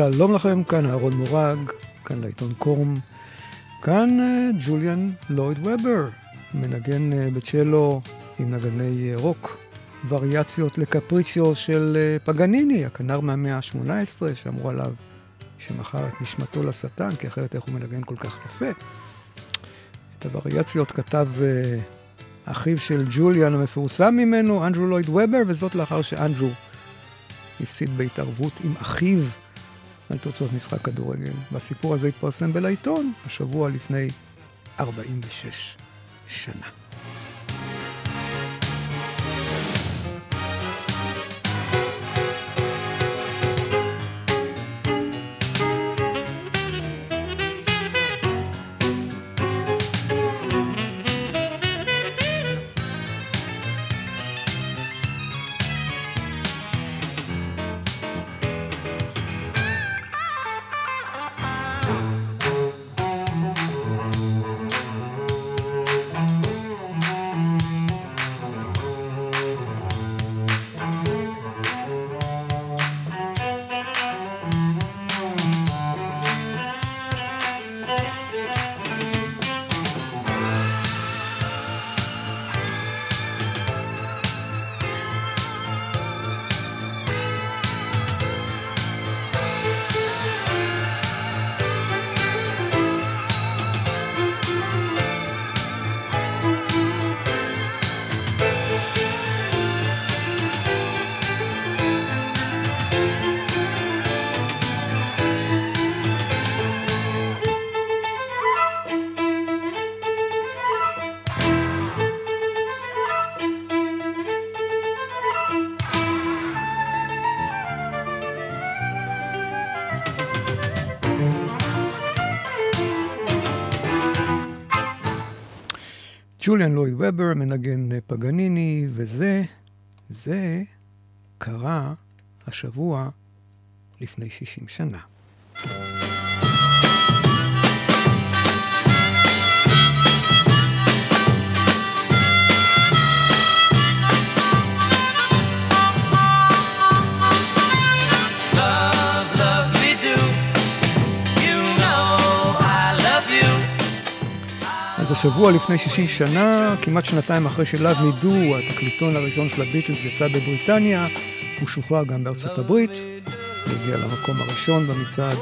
שלום לכם, כאן אהרון מורג, כאן לעיתון קורם, כאן uh, ג'וליאן לויד ובר, מנגן uh, בצ'לו עם נגני uh, רוק, וריאציות לקפריצ'ו של פגניני, הכנר מהמאה ה-18, שאמרו עליו שמכר את נשמתו לשטן, כי אחרת איך הוא מנגן כל כך יפה. את הווריאציות כתב אחיו של ג'וליאן המפורסם ממנו, אנדרו לויד ובר, וזאת לאחר שאנדרו הפסיד בהתערבות עם אחיו על תוצאות משחק כדורגל. והסיפור הזה התפרסם בלעיתון השבוע לפני 46 שנה. ג'וליאן לואיד ובר מנגן פגניני, וזה, זה קרה השבוע לפני 60 שנה. אז השבוע לפני 60 שנה, כמעט שנתיים אחרי שלאב נידו, התקליטון הראשון של הביטלס יצא בבריטניה, הוא שוחרר גם בארצות הברית, הוא הגיע למקום הראשון במצעד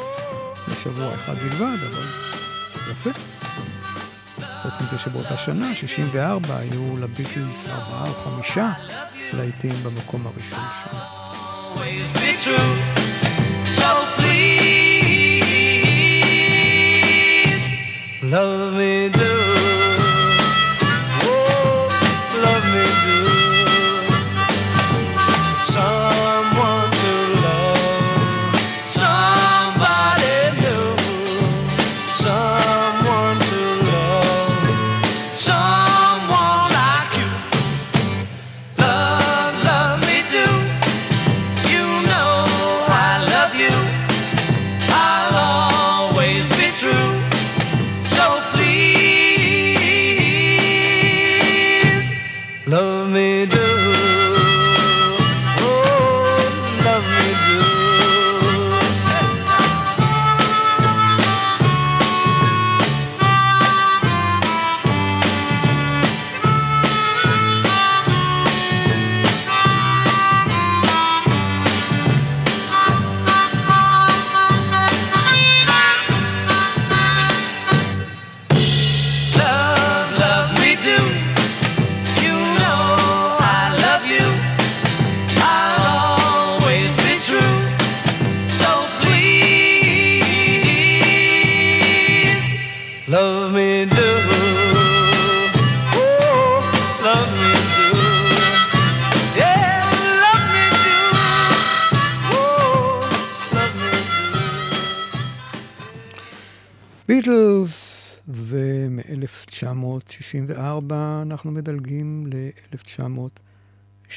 לשבוע אחד בלבד, אבל יפה. חוץ מזה שבאותה שנה, 64, היו לביטלס ארבעה או חמישה להיטים במקום הראשון שם. Love me do.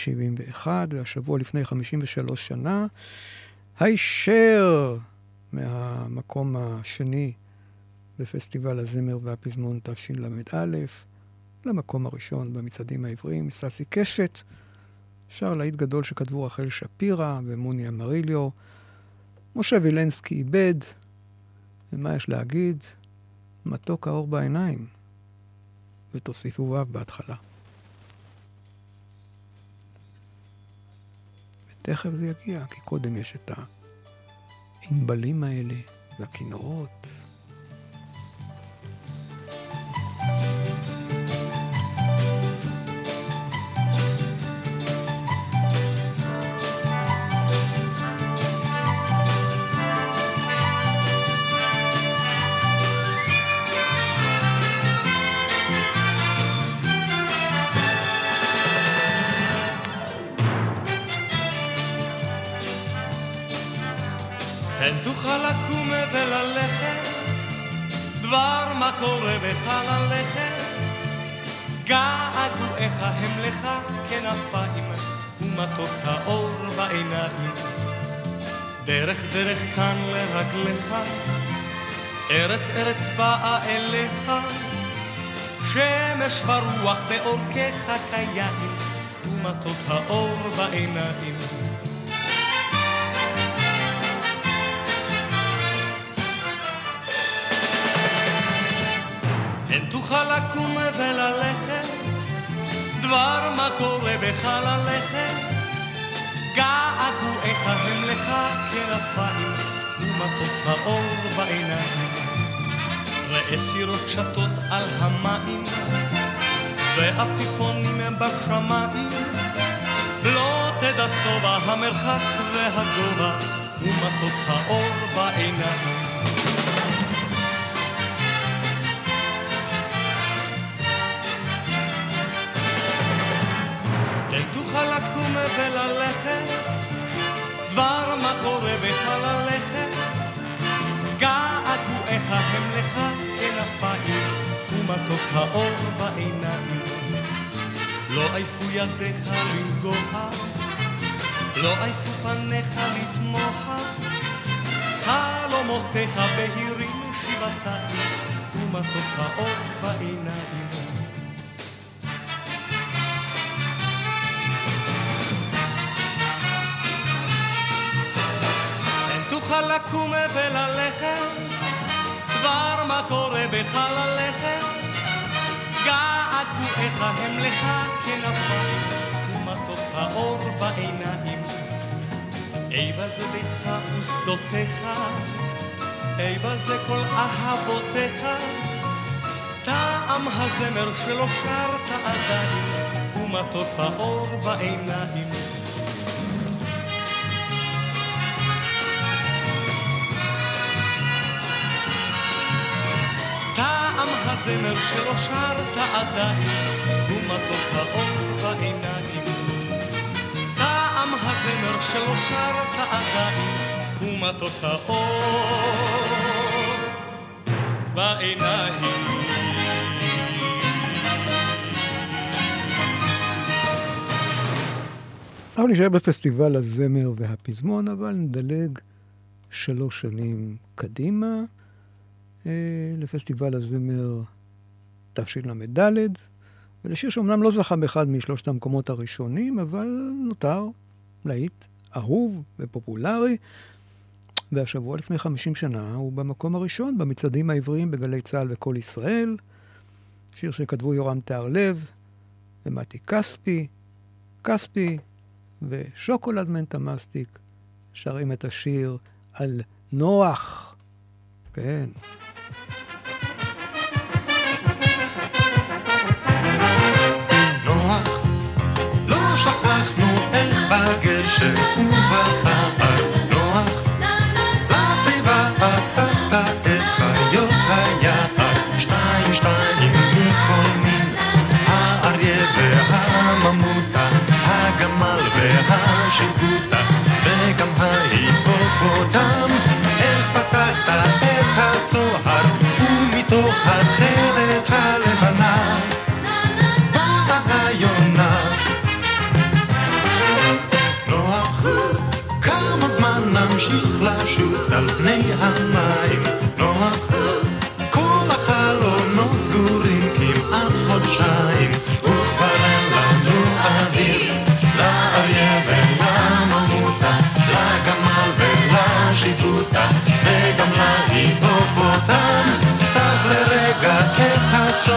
ל-1971, והשבוע לפני 53 שנה, הישר מהמקום השני בפסטיבל הזמר והפזמון תשל"א, למקום הראשון במצעדים העבריים, ססי קשת, שר להיט גדול שכתבו רחל שפירא ומוני אמריליו. משה וילנסקי איבד, ומה יש להגיד? מתוק האור בעיניים, ותוסיפו ו' בהתחלה. ותכף זה יגיע, כי קודם יש את הענבלים האלה והכינורות. ארץ באה אליך, שמש ורוח בעורקיך כיין, ומתוק האור בעיניים. תוכל לקום וללכת, דבר מה קורה בחלליכם. געגועיך הם לך כנפיים, ומתוק האור בעיניים. ראה סירות שטות על המים, ועפיפונים בשמיים. לא תדע שובע המרחק והגובה, ומתוק האור בעיניים. וללכת, דבר מה קורה בחלליכם, געגועיך ומתוק האור בעיניים. לא עייפו ידיך לנגוע, לא עייפו פניך לתמוך, חלומותיך בהירים שבעתיים, ומתוק האור בעיניים. תוכל לקום וללכת, דבר מה קורה בחלליכם. געגועיך הם לך כנפיים, ומתוק האור בעיניים. איבה זה ביתך ושדותיך, איבה זה כל אהבותיך. טעם הזמר שלא שרת עדיין, ומתוק האור בעיניים. הזמר שלא שרת עדיין, ומתוק האור בעיניים. טעם הזמר שלא שרת עדיין, ומתוק האור בעיניים. אנחנו נשאר בפסטיבל הזמר והפזמון, אבל נדלג שלוש שנים קדימה לפסטיבל הזמר תשל"ד, ולשיר שאומנם לא זכה באחד משלושת המקומות הראשונים, אבל נותר להיט אהוב ופופולרי. והשבוע לפני 50 שנה הוא במקום הראשון במצעדים העבריים בגלי צה"ל וקול ישראל. שיר שכתבו יורם תהרלב ומתי כספי. כספי ושוקולד מנטה מסטיק שרים את השיר על נוח. כן. שכחנו איך בגשם ובסער נוח, לטבע אספת את חיות היער, שתיים שתיים מכל מין, האריה והממותה, הגמל והשיבוטה, וגם ההיפופוטם,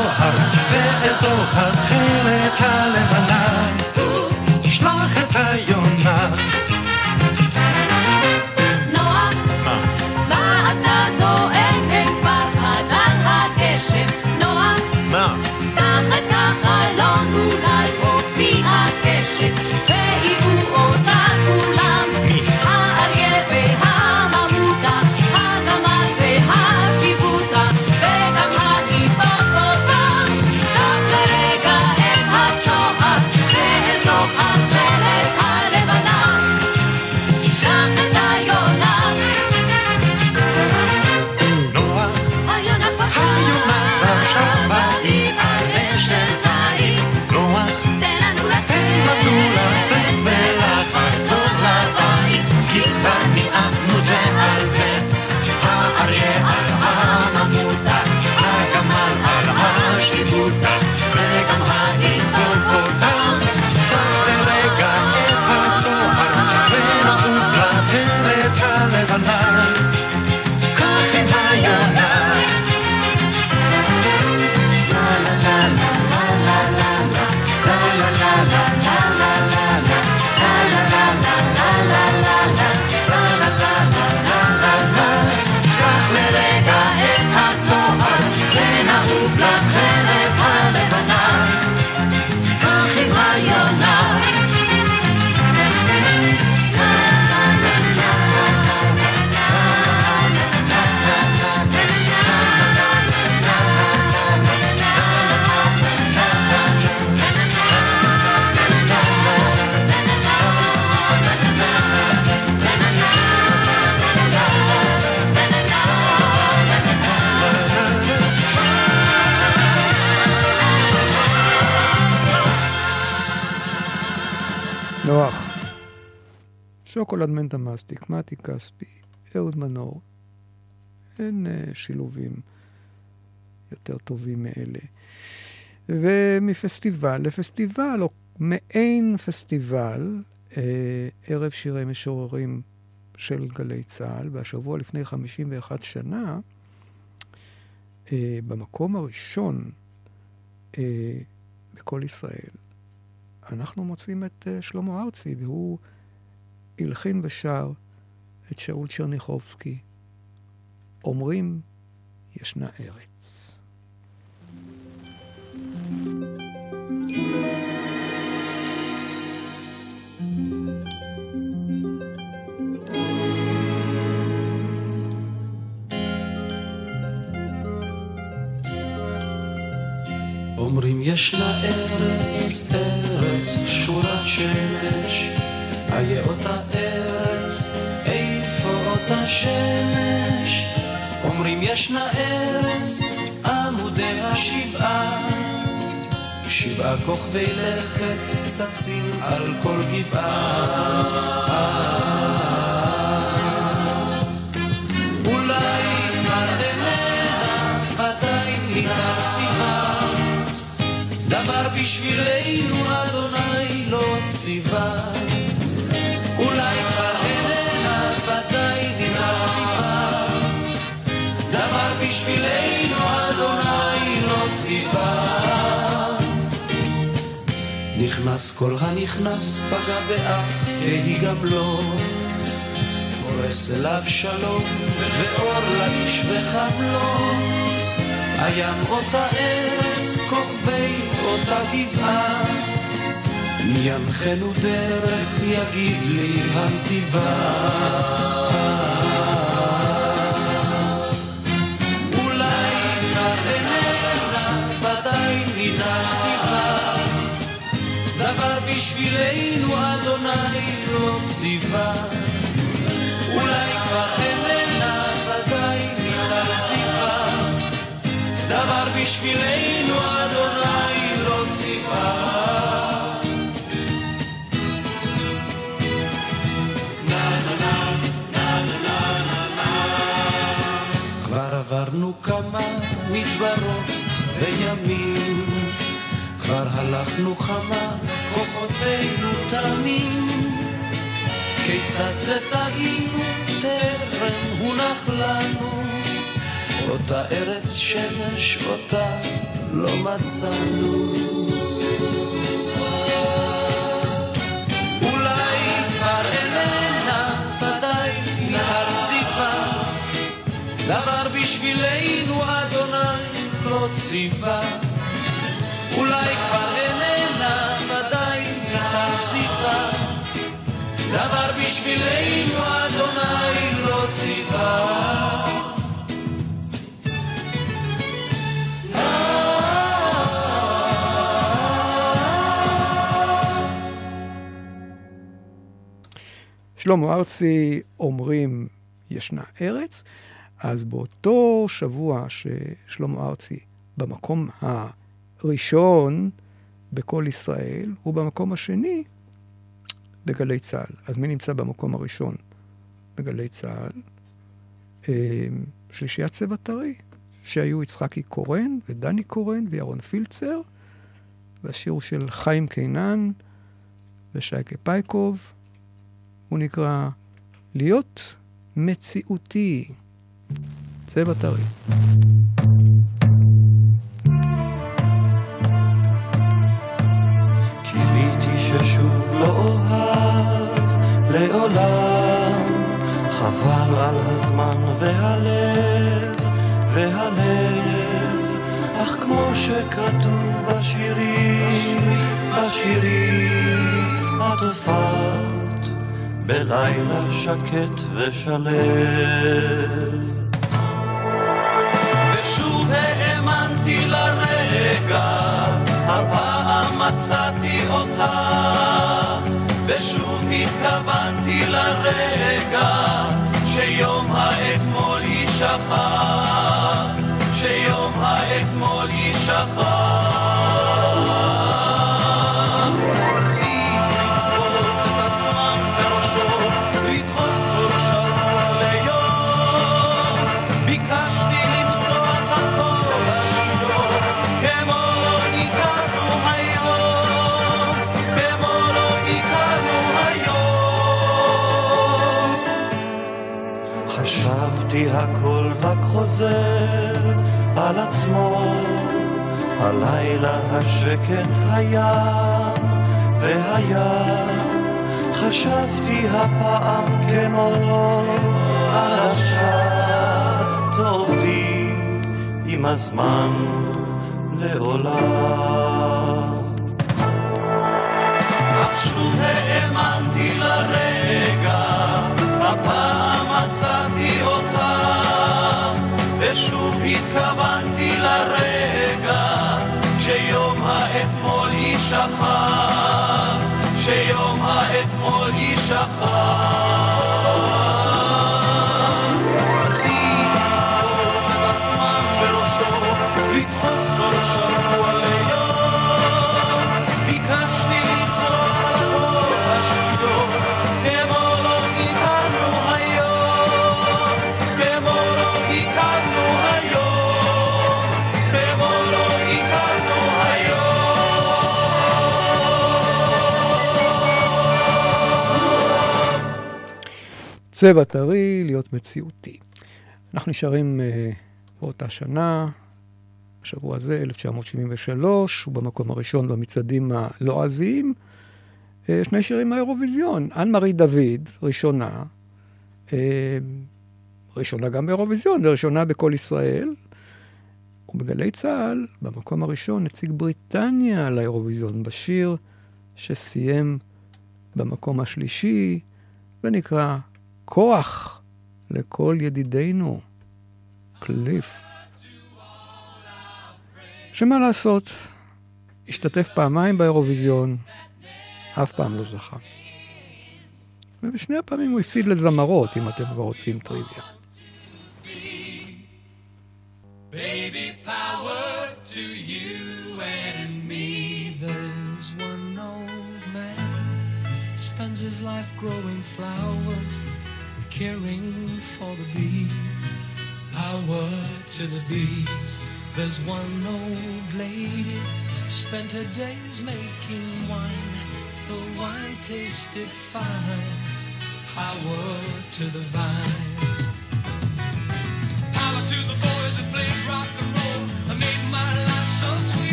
הצוהר, ואל תוך התכלת הלבנה, שוקולד מנטה מסטיק, מתי כספי, אהוד מנור. אין uh, שילובים יותר טובים מאלה. ומפסטיבל לפסטיבל, או מעין פסטיבל, אה, ערב שירי משוררים של גלי צה"ל, והשבוע לפני 51 שנה, אה, במקום הראשון אה, בכל ישראל, אנחנו מוצאים את uh, שלמה ארצי, והוא הלחין ושר את שאול צ'רניחובסקי. אומרים, ישנה ארץ. אומרים ישנה ארץ, ארץ שורת שמש, איה אותה ארץ, איפה אותה שמש? אומרים ישנה ארץ, עמודי השבעה, שבעה כוכבי לכת צצים על כל גבעה. בשבילנו אדוני לא ציווה. נכנס כל הנכנס פגע באף תהי גם לא. פורס אליו שלום ואור לאיש וחם לו. הים אותה ארץ, כוכבי אותה גבעה. מי ינחנו דרך יגיד לי הנתיבה. אולי כבר איננה, ודאי סיבה. דבר בשבילנו אדוני לא ציווה. אולי כבר איננה, ודאי נינה סיבה. דבר בשבילנו אדוני לא ציווה. עברנו כמה מדברות וימים, כבר הלכנו חמה, כוחותינו תמים. כיצד זה טעינו, טרם הונח לנו. אותה ארץ שמש, אותה לא מצאנו. דבר בשבילנו אדוני לא ציווה. אולי כבר איננה, ודאי התרזיפה, דבר בשבילנו אדוני לא ציווה. שלמה ארצי אומרים ישנה ארץ, אז באותו שבוע ששלמה ארצי במקום הראשון בכל ישראל, הוא במקום השני בגלי צה"ל. אז מי נמצא במקום הראשון בגלי צה"ל? אה, שלישיית צבע טרי, שהיו יצחקי קורן ודני קורן וירון פילצר, והשיר הוא של חיים קינן ושייקה פייקוב. הוא נקרא להיות מציאותי. צבע טרי. ששוב לא אוהב לעולם, חבל על הזמן והלב, והלב, אך כמו שכתוב בשירים, בשירים, את הופעת בלילה שקט ושלב. מצאתי אותך, ושוב התכוונתי לרגע, שיום האתמול יישכח, שיום האתמול יישכח. חוזר על עצמו, הלילה השקט היה והיה, חשבתי הפעם כמו על השעה, תעובדי עם הזמן לעולם. אך שוב האמנתי לרגע, ושוב התכוונתי לרגע, שיום האתמול יישכח, שיום האתמול יישכח. צבע טרי, להיות מציאותי. אנחנו נשארים uh, באותה שנה, השבוע הזה, 1973, הוא במקום הראשון במצעדים הלועזיים. Uh, שני שירים מהאירוויזיון, אנ-מארי דוד, ראשונה, uh, ראשונה גם באירוויזיון, וראשונה בכל ישראל. ובגלי צה"ל, במקום הראשון, נציג בריטניה לאירוויזיון בשיר שסיים במקום השלישי, ונקרא כוח לכל ידידינו, קליף. שמה לעשות, השתתף פעמיים באירוויזיון, אף פעם לא זכה. ובשני הפעמים הוא הפסיד לזמרות, אם אתם כבר רוצים טריוויה. Caring for the bees, power to the bees. There's one old lady spent her days making wine. The wine tasted fine, power to the vine.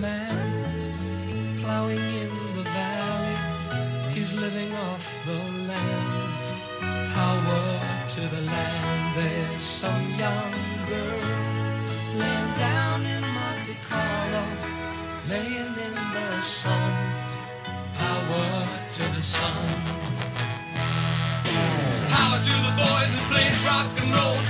Man plowing in the valley. He's living off the land. Power to the land. There's some young girl laying down in Monte Carlo, laying in the sun. Power to the sun. Power to the boys who played rock and roll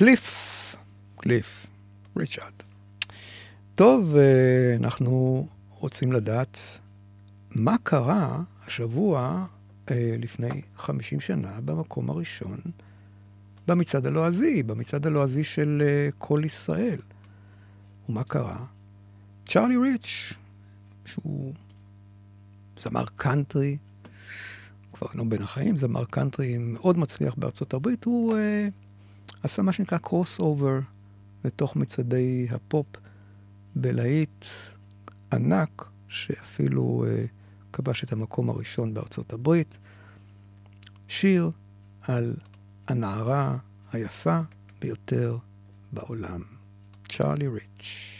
קליף, קליף, ריצ'רד. טוב, אה, אנחנו רוצים לדעת מה קרה השבוע אה, לפני 50 שנה במקום הראשון במצעד הלועזי, במצעד הלועזי של אה, כל ישראל. ומה קרה? צ'ארלי ריץ', שהוא זמר קאנטרי, כבר אינו בין החיים, זמר קאנטרי מאוד מצליח בארצות הברית, הוא עשה מה שנקרא crossover לתוך מצעדי הפופ בלהיט ענק, שאפילו אה, כבש את המקום הראשון בארצות הברית. שיר על הנערה היפה ביותר בעולם, צ'ארלי ריץ'.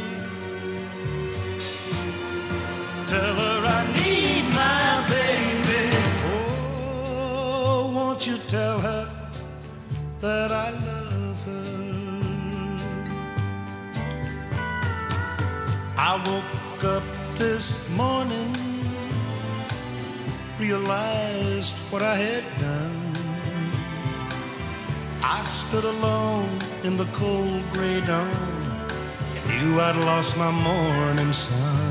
Tell her I need my baby. Oh, won't you tell her that I love her? I woke up this morning, realized what I had done. I stood alone in the cold gray dawn and knew I'd lost my morning sun.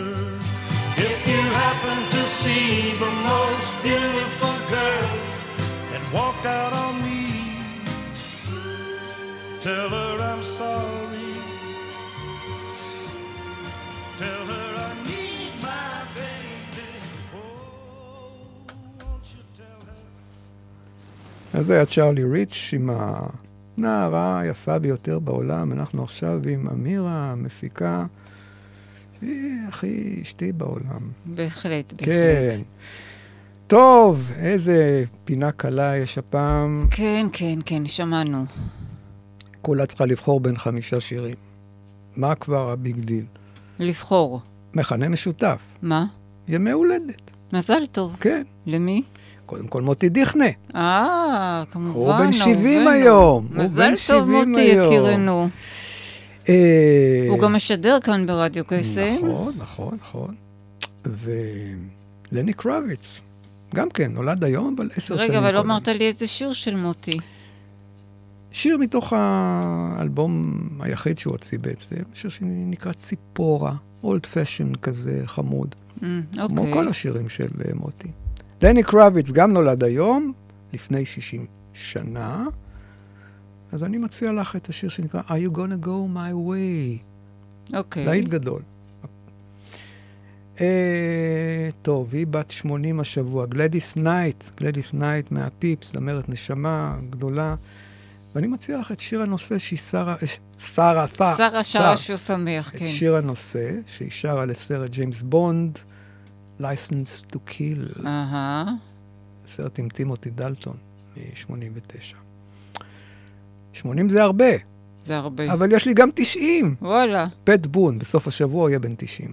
Happen to see the most beautiful girl that walked out on me, tell her I'm sorry. Tell her I need my baby. Oh, won't you tell her? אז היה צ'ארלי ריץ' עם הנערה היפה ביותר בעולם. אנחנו עכשיו עם אמירה, המפיקה, הכי אשתי בעולם. בהחלט, בהחלט. כן. טוב, איזה פינה קלה יש הפעם. כן, כן, כן, שמענו. כולה צריכה לבחור בין חמישה שירים. מה כבר ה big deal? לבחור. מכנה משותף. מה? ימי הולדת. מזל טוב. כן. למי? קודם כל מוטי דיכנה. אה, כמובן, הוא בן 70 אהובנו. היום. מזל טוב, 70 מוטי. יקירנו. אה, הוא גם משדר כאן ברדיו קסם. נכון, נכון, נכון. ולני קרביץ, גם כן, נולד היום, אבל עשר שנים רגע, אבל לא. אמרת לי איזה שיר של מוטי. שיר מתוך האלבום היחיד שהוא הוציא בעצם, שיר שנקרא ציפורה, אולד פשן כזה חמוד. Mm, כמו אוקיי. כל השירים של אה, מוטי. דני קרביץ גם נולד היום, לפני 60 שנה, אז אני מציע לך את השיר שנקרא Are you gonna go my way? אוקיי. להיט גדול. אה, טוב, היא בת 80 השבוע, גלדיס נייט, גלדיס נייט מהפיפס, זמרת נשמה גדולה. ואני מציע לך את שיר הנושא שהיא שרה, אה, שרה, שרה, שרה שרה שהוא שמח, את כן. שיר הנושא שהיא שרה לסרט ג'יימס בונד, License to Kill, אהה. סרט עם טימותי דלטון מ-89. 80 זה הרבה, זה הרבה. אבל יש לי גם 90. וואלה. פט בון, בסוף השבוע יהיה בן 90.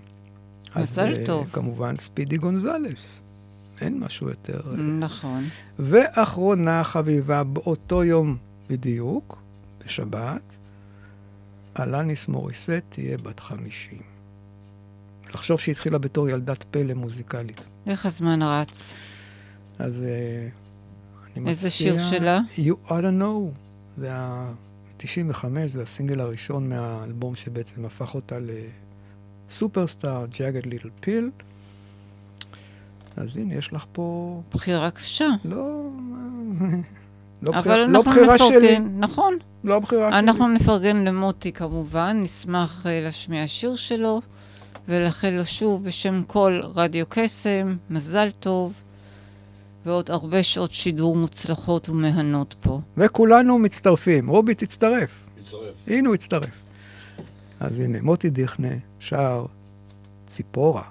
מזל אז, אה, טוב. כמובן ספידי גונזלס. אין משהו יותר... אה, נכון. ואחרונה חביבה, באותו יום בדיוק, בשבת, אלניס מוריסט תהיה בת 50. לחשוב שהתחילה בתור ילדת פלא מוזיקלית. איך הזמן רץ? אז אה, אני מציע... איזה שיר שלה? You ought to know. זה ה-95, זה הסינגל הראשון מהאלבום שבעצם הפך אותה לסופרסטאר, ג'אגד ליטל פיל. אז הנה, יש לך פה... בחירה קשה. לא... לא, אבל בחיר... לא אנחנו שלי. נפרגן, נכון. לא בחירה שלי. אנחנו נפרגן למוטי כמובן, נשמח אה, להשמיע שיר שלו, ולאחל לו שוב בשם כל רדיו קסם, מזל טוב, ועוד הרבה שעות שידור מוצלחות ומהנות פה. וכולנו מצטרפים. רובי, תצטרף. מצטרף. הנה הוא הצטרף. אז הנה, מוטי דיכנה שר. ציפורה,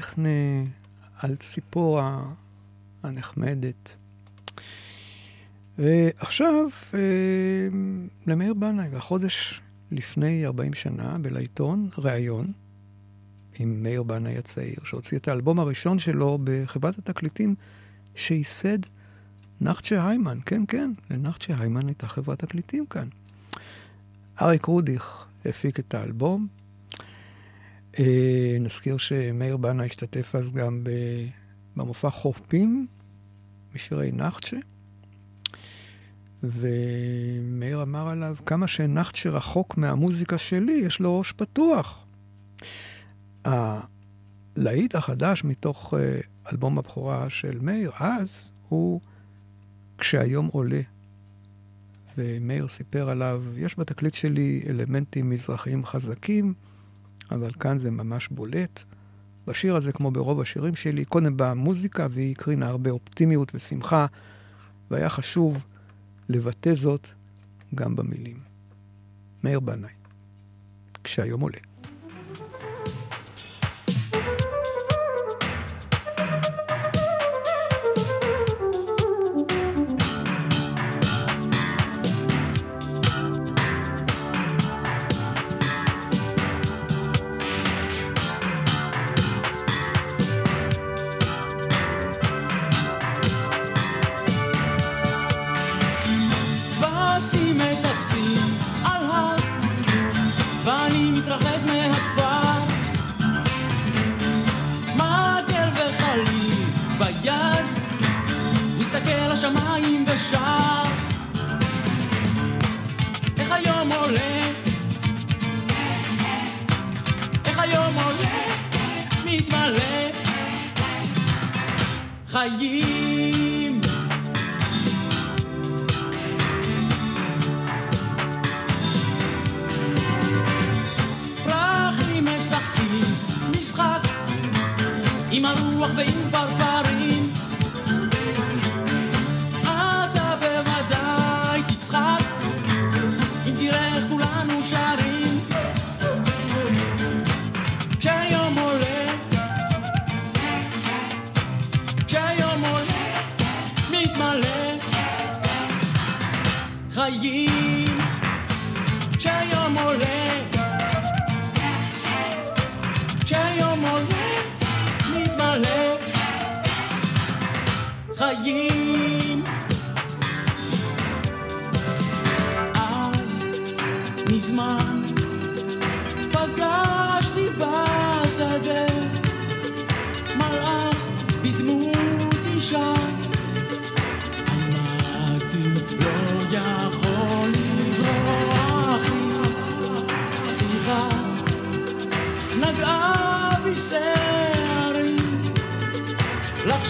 דיכנה על ציפורה הנחמדת. ועכשיו אה, למאיר בנאי, והחודש לפני 40 שנה בלעיתון, ראיון עם מאיר בנאי הצעיר, שהוציא את האלבום הראשון שלו בחברת התקליטים שייסד נחצ'ה היימן. כן, כן, לנחצ'ה היימן הייתה חברת תקליטים כאן. אריק רודיך הפיק את האלבום. אה, נזכיר שמאיר בנה השתתף אז גם במופע חופים משירי נחצ'ה, ומאיר אמר עליו, כמה שנחצ'ה רחוק מהמוזיקה שלי, יש לו ראש פתוח. הלהיט החדש מתוך אה, אלבום הבכורה של מאיר אז, הוא כשהיום עולה. ומאיר סיפר עליו, יש בתקליט שלי אלמנטים מזרחיים חזקים, אבל כאן זה ממש בולט. בשיר הזה, כמו ברוב השירים שלי, קודם באה מוזיקה והיא הקרינה הרבה אופטימיות ושמחה, והיה חשוב לבטא זאת גם במילים. מאיר בנאי, כשהיום עולה. מתמלא. חיים כשהיום עולה. כשהיום עולה מתמלא. חיים. אז מזמן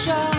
show.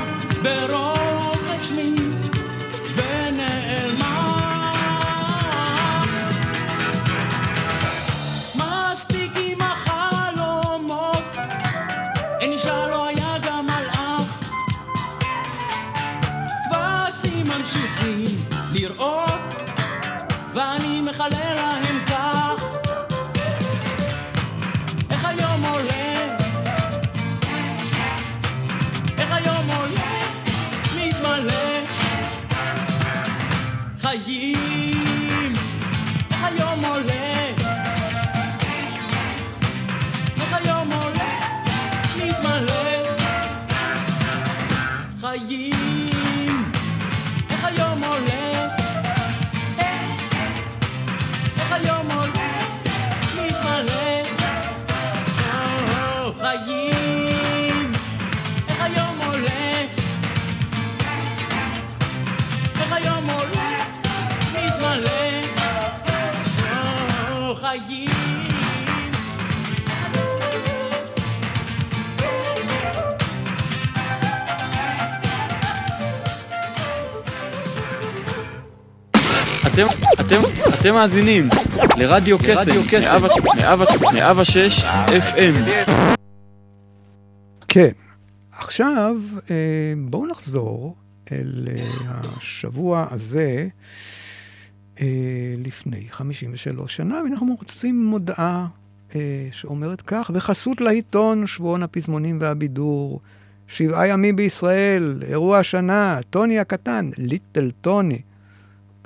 אתם, אתם, אתם מאזינים לרדיו קסם, מאה ושש FM. כן. עכשיו, אה, בואו נחזור אל אה, השבוע הזה אה, לפני 53 שנה, ואנחנו מוצאים מודעה שאומרת כך, בחסות לעיתון, שבועון הפזמונים והבידור, שבעה ימים בישראל, אירוע השנה, טוני הקטן, ליטל טוני.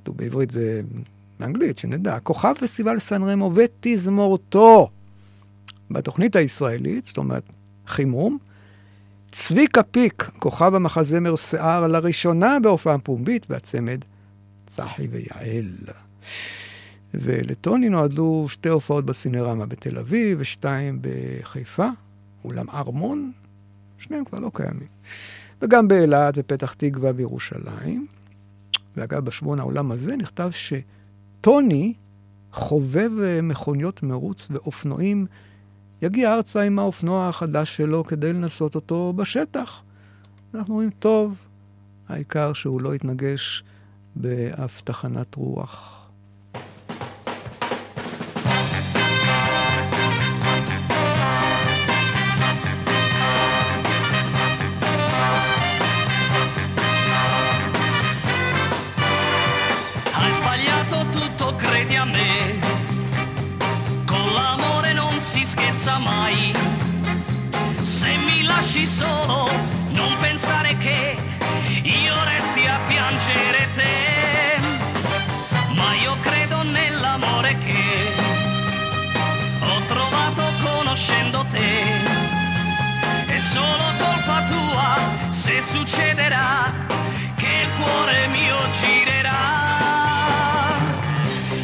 כתוב בעברית זה באנגלית, שנדע. כוכב פסטיבל סן רמו ותזמורתו. בתוכנית הישראלית, זאת אומרת, חימום, צביקה פיק, כוכב המחזמר שיער, לראשונה בהופעה פומבית, והצמד צחי ויעל. ולטוני נועדו שתי הופעות בסינרמה בתל אביב ושתיים בחיפה, אולם ארמון, שניהם כבר לא קיימים. וגם באילת ופתח תקווה בירושלים. ואגב, בשבועון העולם הזה נכתב שטוני, חובב מכוניות מרוץ ואופנועים, יגיע ארצה עם האופנוע החדש שלו כדי לנסות אותו בשטח. אנחנו אומרים, טוב, העיקר שהוא לא יתנגש באף תחנת רוח. Solo, non pensare che io resti a piangere te. Ma io credo nell'amore che ho trovato conoscendo te. È solo colpa tua se succederà che il cuore mio girerà.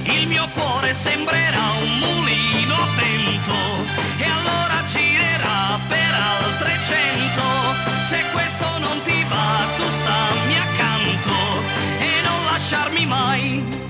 Il mio cuore sembrerà un mulino a vento e allora altre cento. Se questo non ti va, tu stammi accanto e non lasciarmi mai.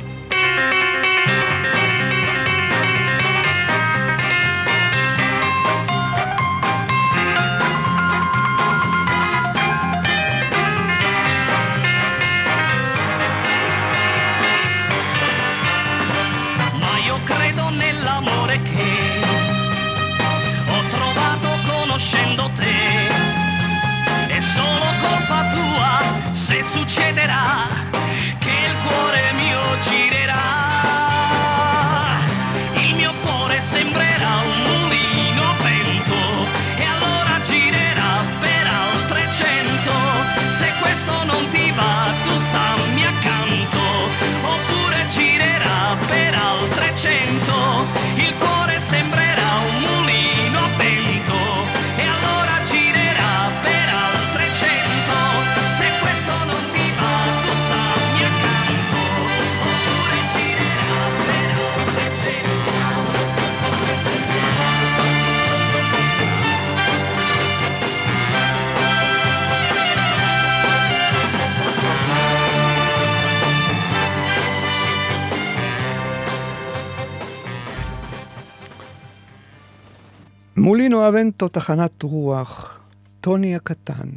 מולינו אבנטו, תחנת רוח, טוני הקטן.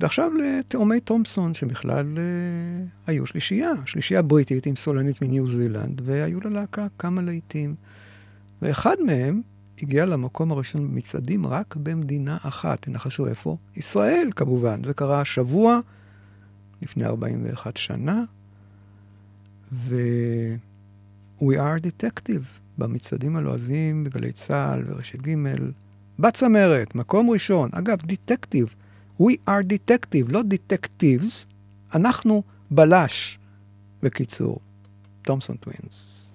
ועכשיו לתאומי תומפסון, שבכלל אה, היו שלישייה, שלישייה בריטית עם סולנית מניו זילנד, והיו ללהקה כמה להיטים. ואחד מהם הגיע למקום הראשון במצעדים רק במדינה אחת. תנחשו איפה? ישראל, כמובן. זה קרה השבוע, לפני 41 שנה, ו... We are Detective, במצעדים הלועזיים בגלי צה"ל ורשת ג' בצמרת, מקום ראשון. אגב, Detective, We are Detective, לא Detectives, אנחנו בלש. בקיצור, תומסון טווינס.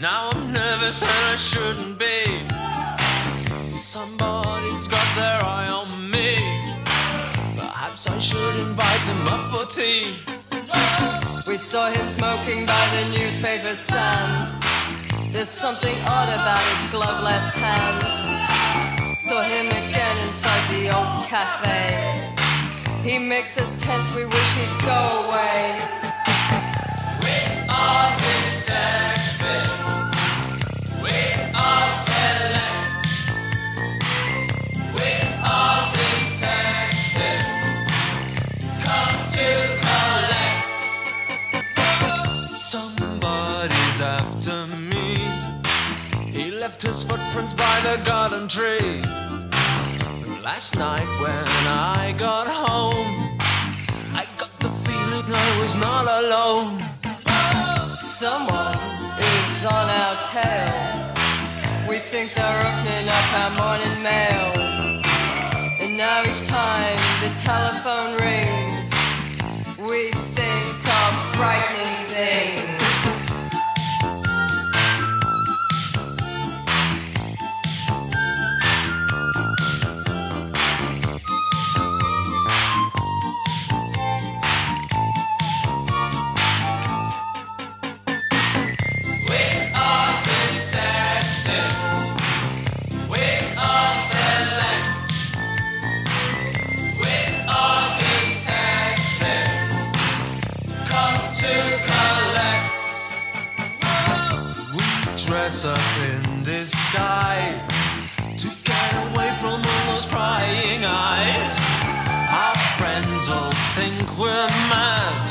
Now I'm nervous and I shouldn't be. Somebody's got their eye on me. Perhaps I should invite him up for tea. We saw him smoking by the newspaper stand. There's something odd about his glove left hand. Saw him again inside the old cafe. He makes us tense, we wish he'd go away. We are detective. His footprints by the garden tree. Last night when I got home, I got the feeling I was not alone. Someone is on our tail. Think they're opening up our morning mail. And now each time the telephone rings, we think of frightening things. Dress up in disguise to get away from all those prying eyes. Our friends all think we're mad,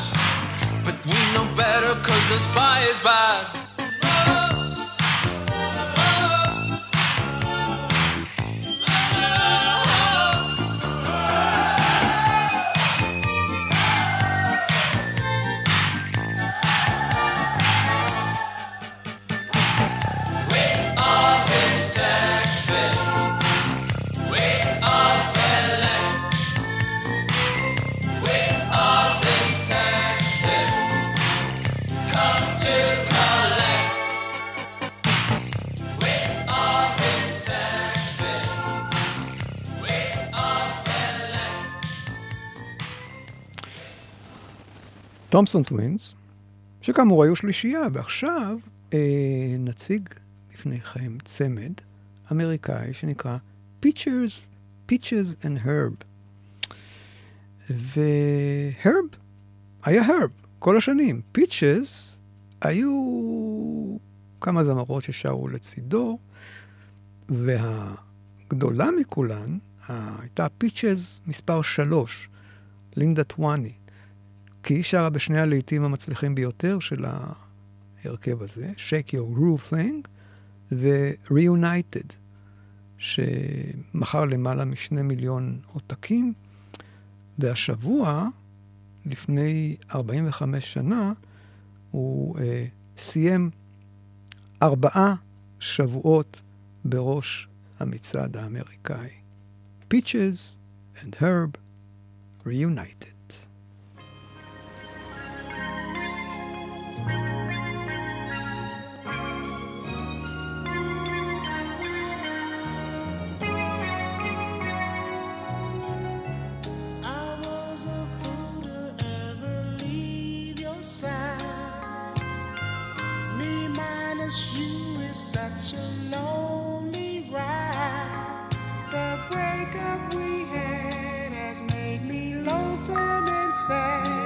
but we know better cause the spy is bad. תומפסון טווינס, שכאמור היו שלישייה, ועכשיו אה, נציג לפניכם צמד אמריקאי שנקרא Peaches, Peaches and Herb. והרב היה הרב כל השנים. Peaches היו כמה זמרות ששרו לצידו, והגדולה מכולן ה- הייתה Peaches מספר 3, לינדה טוואני. כי היא שרה בשני הלעיתים המצליחים ביותר של ההרכב הזה, Shake Your Groove Thing ו-Reunited, שמכר למעלה משני מיליון עותקים, והשבוע, לפני 45 שנה, הוא uh, סיים ארבעה שבועות בראש המצעד האמריקאי. Pitches and Herb Reunited. inside.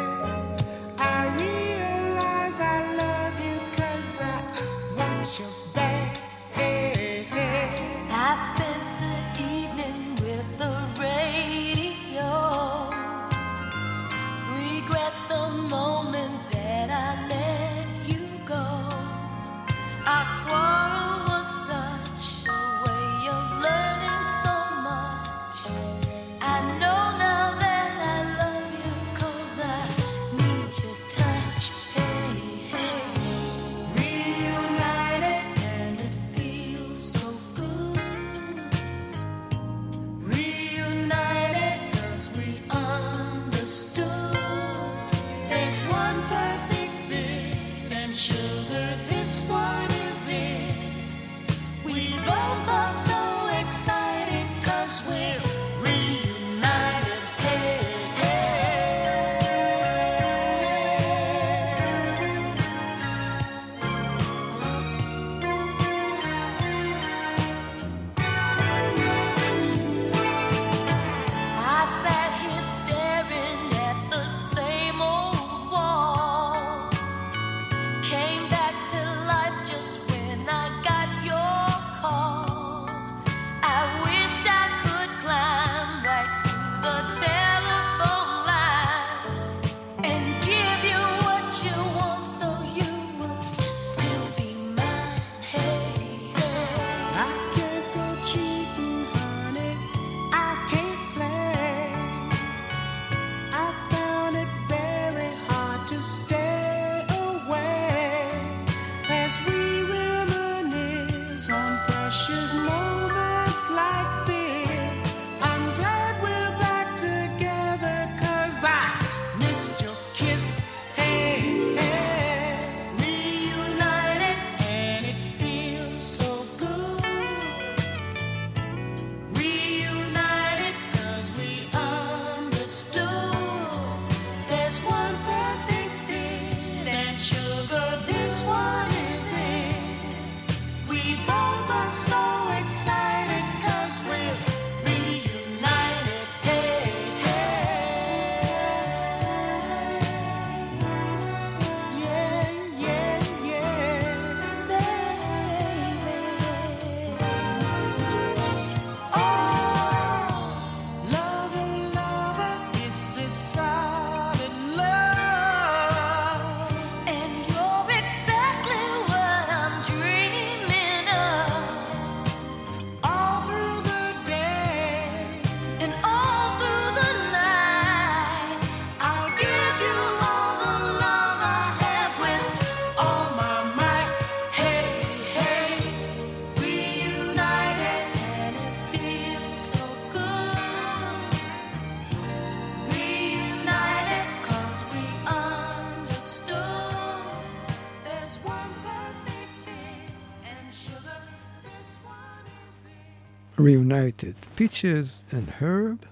Reunited, Pitches and Herb.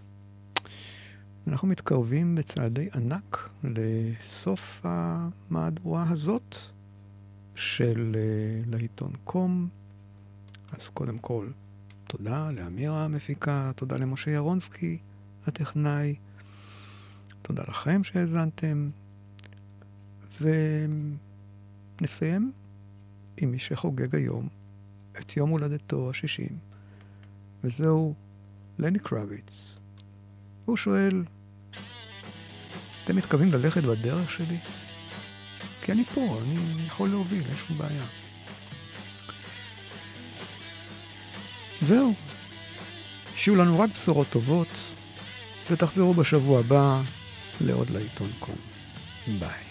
אנחנו מתקרבים בצעדי ענק לסוף המהדורה הזאת של אה, לעיתון קום. אז קודם כל, תודה לאמירה המפיקה, תודה למשה ירונסקי הטכנאי, תודה לכם שהאזנתם, ונסיים עם מי שחוגג היום את יום הולדתו ה-60. וזהו לני קרביץ. הוא שואל, אתם מתכוונים ללכת בדרך שלי? כי אני פה, אני יכול להוביל, אין שום בעיה. זהו. שיהיו לנו רק בשורות טובות, ותחזרו בשבוע הבא לעוד לעיתון קום. ביי.